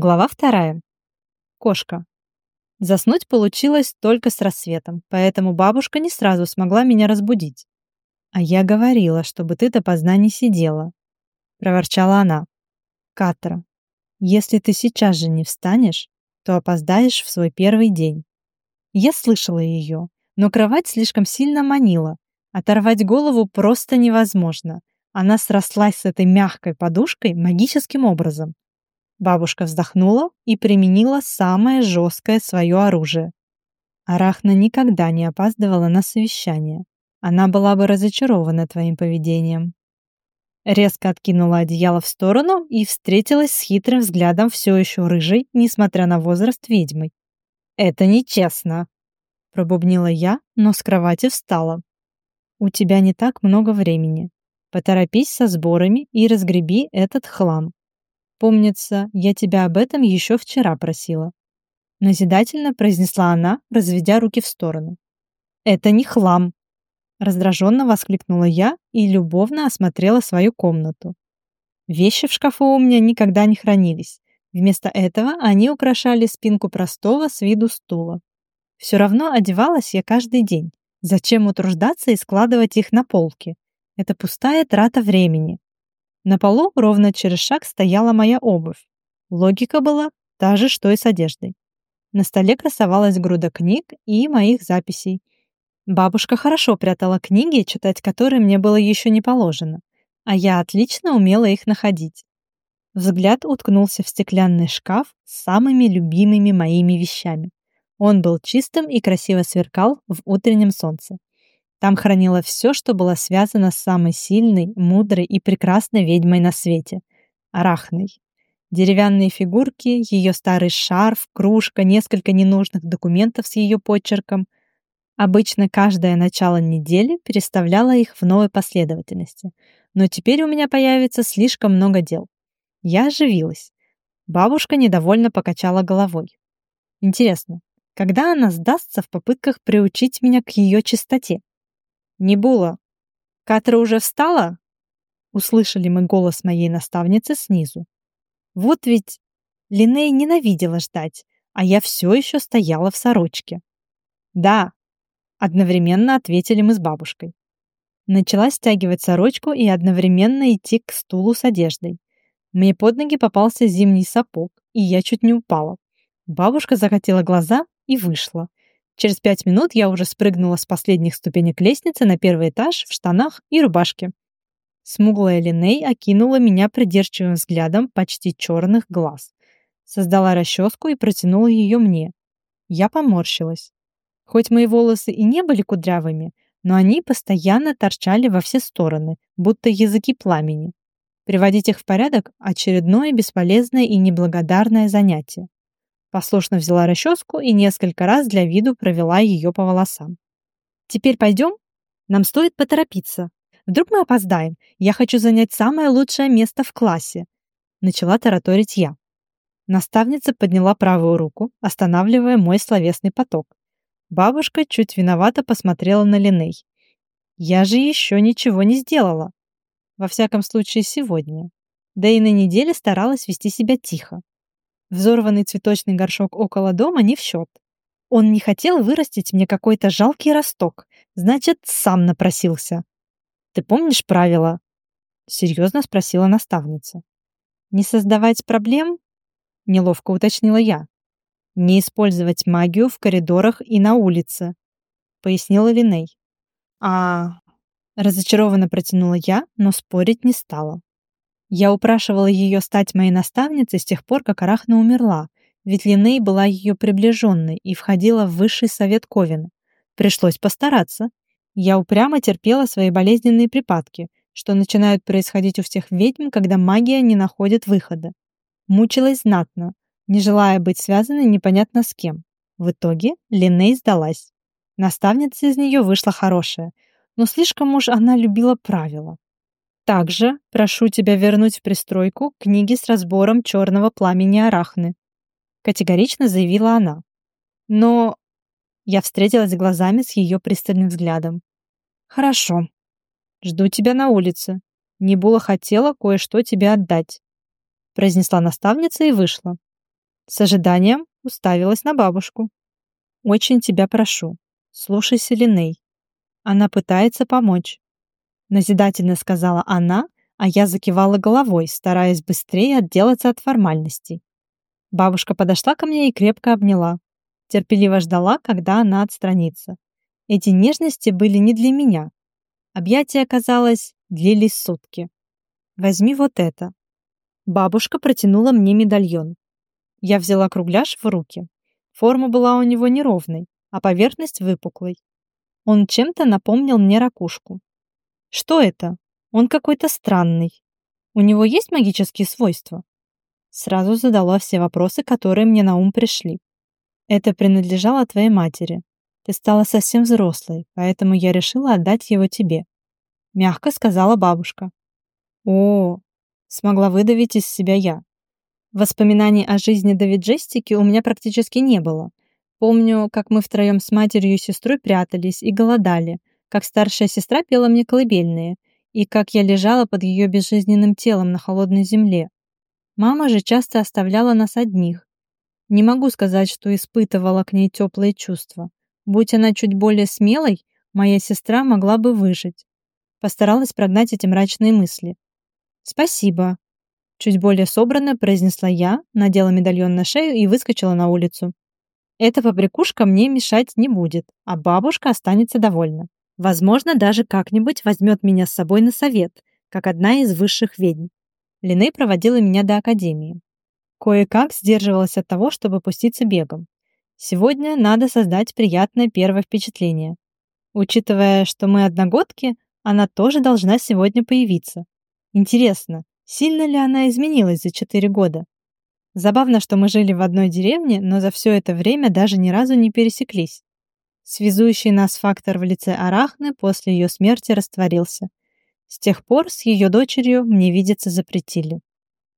Глава вторая. Кошка. Заснуть получилось только с рассветом, поэтому бабушка не сразу смогла меня разбудить. «А я говорила, чтобы ты допоздна не сидела», — проворчала она. «Катра, если ты сейчас же не встанешь, то опоздаешь в свой первый день». Я слышала ее, но кровать слишком сильно манила. Оторвать голову просто невозможно. Она срослась с этой мягкой подушкой магическим образом. Бабушка вздохнула и применила самое жесткое свое оружие. Арахна никогда не опаздывала на совещание. Она была бы разочарована твоим поведением. Резко откинула одеяло в сторону и встретилась с хитрым взглядом все еще рыжей, несмотря на возраст ведьмы. «Это нечестно!» Пробубнила я, но с кровати встала. «У тебя не так много времени. Поторопись со сборами и разгреби этот хлам. Помнится, я тебя об этом еще вчера просила. Назидательно произнесла она, разведя руки в сторону. Это не хлам. Раздраженно воскликнула я и любовно осмотрела свою комнату. Вещи в шкафу у меня никогда не хранились. Вместо этого они украшали спинку простого с виду стула. Все равно одевалась я каждый день. Зачем утруждаться и складывать их на полке? Это пустая трата времени. На полу ровно через шаг стояла моя обувь. Логика была та же, что и с одеждой. На столе красовалась груда книг и моих записей. Бабушка хорошо прятала книги, читать которые мне было еще не положено, а я отлично умела их находить. Взгляд уткнулся в стеклянный шкаф с самыми любимыми моими вещами. Он был чистым и красиво сверкал в утреннем солнце. Там хранила все, что было связано с самой сильной, мудрой и прекрасной ведьмой на свете — Арахной. Деревянные фигурки, ее старый шарф, кружка, несколько ненужных документов с ее почерком. Обычно каждое начало недели переставляла их в новой последовательности. Но теперь у меня появится слишком много дел. Я оживилась. Бабушка недовольно покачала головой. Интересно, когда она сдастся в попытках приучить меня к ее чистоте? «Небула, Катра уже встала?» Услышали мы голос моей наставницы снизу. Вот ведь Линей ненавидела ждать, а я все еще стояла в сорочке. «Да», — одновременно ответили мы с бабушкой. Начала стягивать сорочку и одновременно идти к стулу с одеждой. Мне под ноги попался зимний сапог, и я чуть не упала. Бабушка закатила глаза и вышла. Через пять минут я уже спрыгнула с последних ступенек лестницы на первый этаж в штанах и рубашке. Смуглая Линей окинула меня придирчивым взглядом почти черных глаз. Создала расческу и протянула ее мне. Я поморщилась. Хоть мои волосы и не были кудрявыми, но они постоянно торчали во все стороны, будто языки пламени. Приводить их в порядок – очередное бесполезное и неблагодарное занятие. Послушно взяла расческу и несколько раз для виду провела ее по волосам. «Теперь пойдем? Нам стоит поторопиться. Вдруг мы опоздаем? Я хочу занять самое лучшее место в классе», — начала тараторить я. Наставница подняла правую руку, останавливая мой словесный поток. Бабушка чуть виновато посмотрела на Линей. «Я же еще ничего не сделала. Во всяком случае, сегодня. Да и на неделе старалась вести себя тихо. Взорванный цветочный горшок около дома не в счет. Он не хотел вырастить мне какой-то жалкий росток, значит, сам напросился. Ты помнишь правила? Серьезно спросила наставница. Не создавать проблем? Неловко уточнила я. Не использовать магию в коридорах и на улице, пояснила Линей. А, разочарованно протянула я, но спорить не стала. Я упрашивала ее стать моей наставницей с тех пор, как Арахна умерла, ведь Линей была ее приближенной и входила в высший совет Ковина. Пришлось постараться. Я упрямо терпела свои болезненные припадки, что начинают происходить у всех ведьм, когда магия не находит выхода. Мучилась знатно, не желая быть связанной непонятно с кем. В итоге Линей сдалась. Наставница из нее вышла хорошая, но слишком уж она любила правила. Также прошу тебя вернуть в пристройку книги с разбором черного пламени Арахны. Категорично заявила она. Но я встретилась глазами с ее пристальным взглядом. Хорошо. Жду тебя на улице. Небула хотела кое-что тебе отдать. Произнесла наставница и вышла. С ожиданием уставилась на бабушку. «Очень тебя прошу, слушайся Линей. Она пытается помочь», — назидательно сказала она, а я закивала головой, стараясь быстрее отделаться от формальностей. Бабушка подошла ко мне и крепко обняла. Терпеливо ждала, когда она отстранится. Эти нежности были не для меня. Объятия, казалось, длились сутки. «Возьми вот это». Бабушка протянула мне медальон. Я взяла кругляш в руки. Форма была у него неровной, а поверхность выпуклой. Он чем-то напомнил мне ракушку. Что это? Он какой-то странный. У него есть магические свойства? Сразу задала все вопросы, которые мне на ум пришли. Это принадлежало твоей матери. Ты стала совсем взрослой, поэтому я решила отдать его тебе. Мягко сказала бабушка. О, смогла выдавить из себя я. Воспоминаний о жизни Давиджестики у меня практически не было. Помню, как мы втроем с матерью и сестрой прятались и голодали, как старшая сестра пела мне колыбельные, и как я лежала под ее безжизненным телом на холодной земле. Мама же часто оставляла нас одних. Не могу сказать, что испытывала к ней теплые чувства. Будь она чуть более смелой, моя сестра могла бы выжить. Постаралась прогнать эти мрачные мысли. «Спасибо», Чуть более собранно произнесла я, надела медальон на шею и выскочила на улицу. Эта побрякушка мне мешать не будет, а бабушка останется довольна. Возможно, даже как-нибудь возьмет меня с собой на совет, как одна из высших ведьм. Линей проводила меня до академии. Кое-как сдерживалась от того, чтобы пуститься бегом. Сегодня надо создать приятное первое впечатление. Учитывая, что мы одногодки, она тоже должна сегодня появиться. Интересно, Сильно ли она изменилась за четыре года? Забавно, что мы жили в одной деревне, но за все это время даже ни разу не пересеклись. Связующий нас фактор в лице Арахны после ее смерти растворился. С тех пор с ее дочерью мне видеться запретили.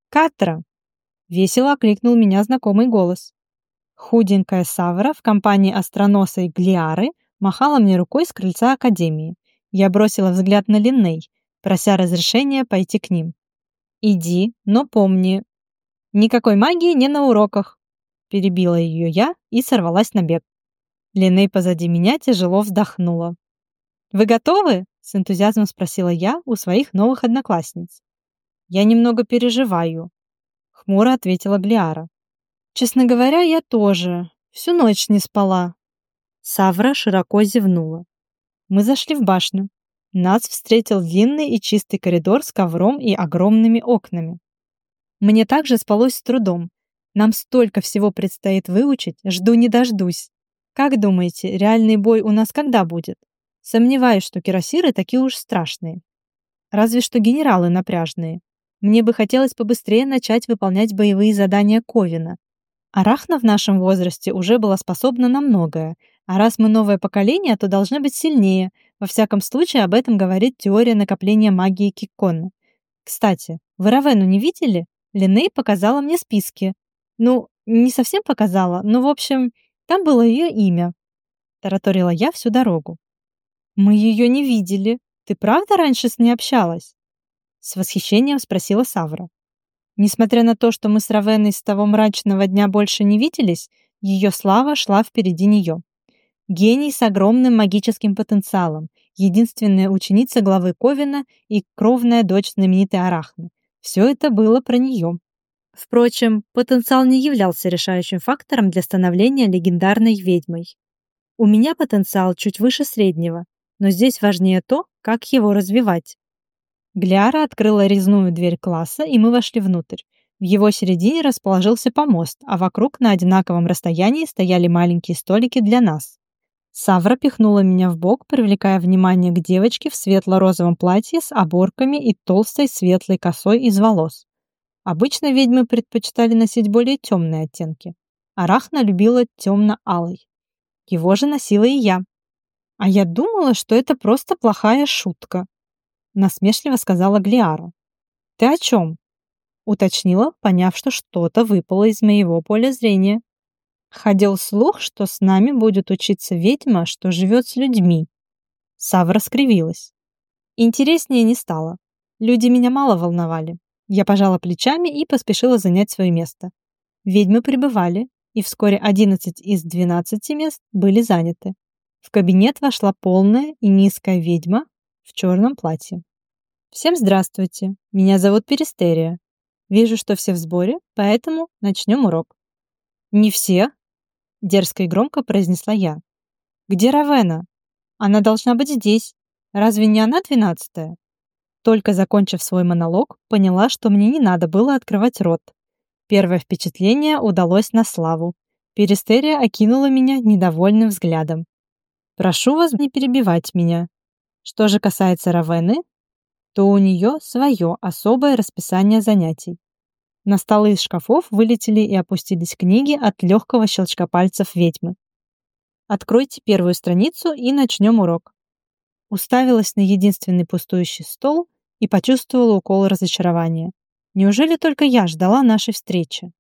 «Катра!» — весело окликнул меня знакомый голос. Худенькая Савра в компании остроносой Глиары махала мне рукой с крыльца Академии. Я бросила взгляд на Линней, прося разрешения пойти к ним. Иди, но помни, никакой магии не на уроках. Перебила ее я и сорвалась на бег. Линей позади меня тяжело вздохнула. «Вы готовы?» — с энтузиазмом спросила я у своих новых одноклассниц. «Я немного переживаю», — хмуро ответила Глиара. «Честно говоря, я тоже. Всю ночь не спала». Савра широко зевнула. Мы зашли в башню. Нас встретил длинный и чистый коридор с ковром и огромными окнами. Мне также спалось с трудом. Нам столько всего предстоит выучить, жду не дождусь. Как думаете, реальный бой у нас когда будет? Сомневаюсь, что кирасиры такие уж страшные. Разве что генералы напряжные. Мне бы хотелось побыстрее начать выполнять боевые задания Ковина. Арахна в нашем возрасте уже была способна на многое, а раз мы новое поколение, то должны быть сильнее, во всяком случае, об этом говорит теория накопления магии Киккона. Кстати, вы Равену не видели? Линей показала мне списки. Ну, не совсем показала, но, в общем, там было ее имя. Тараторила я всю дорогу. Мы ее не видели. Ты правда раньше с ней общалась? С восхищением спросила Савра. Несмотря на то, что мы с Равеной с того мрачного дня больше не виделись, ее слава шла впереди нее. Гений с огромным магическим потенциалом, единственная ученица главы Ковина и кровная дочь знаменитой Арахны. Все это было про нее. Впрочем, потенциал не являлся решающим фактором для становления легендарной ведьмой. У меня потенциал чуть выше среднего, но здесь важнее то, как его развивать. Гляра открыла резную дверь класса, и мы вошли внутрь. В его середине расположился помост, а вокруг на одинаковом расстоянии стояли маленькие столики для нас. Савра пихнула меня в бок, привлекая внимание к девочке в светло-розовом платье с оборками и толстой светлой косой из волос. Обычно ведьмы предпочитали носить более темные оттенки. Арахна любила темно-алый. Его же носила и я. А я думала, что это просто плохая шутка. Насмешливо сказала Глиара. «Ты о чем?» Уточнила, поняв, что что-то выпало из моего поля зрения. Ходил слух, что с нами будет учиться ведьма, что живет с людьми. Савра скривилась. Интереснее не стало. Люди меня мало волновали. Я пожала плечами и поспешила занять свое место. Ведьмы прибывали, и вскоре 11 из 12 мест были заняты. В кабинет вошла полная и низкая ведьма в черном платье. Всем здравствуйте, меня зовут Перистерия. Вижу, что все в сборе, поэтому начнем урок. Не все, дерзко и громко произнесла я. Где Равена? Она должна быть здесь. Разве не она двенадцатая? Только закончив свой монолог, поняла, что мне не надо было открывать рот. Первое впечатление удалось на славу. Перистерия окинула меня недовольным взглядом. «Прошу вас не перебивать меня. Что же касается Равены, то у нее свое особое расписание занятий. На столы из шкафов вылетели и опустились книги от легкого щелчка пальцев ведьмы. Откройте первую страницу и начнем урок. Уставилась на единственный пустующий стол и почувствовала укол разочарования. Неужели только я ждала нашей встречи?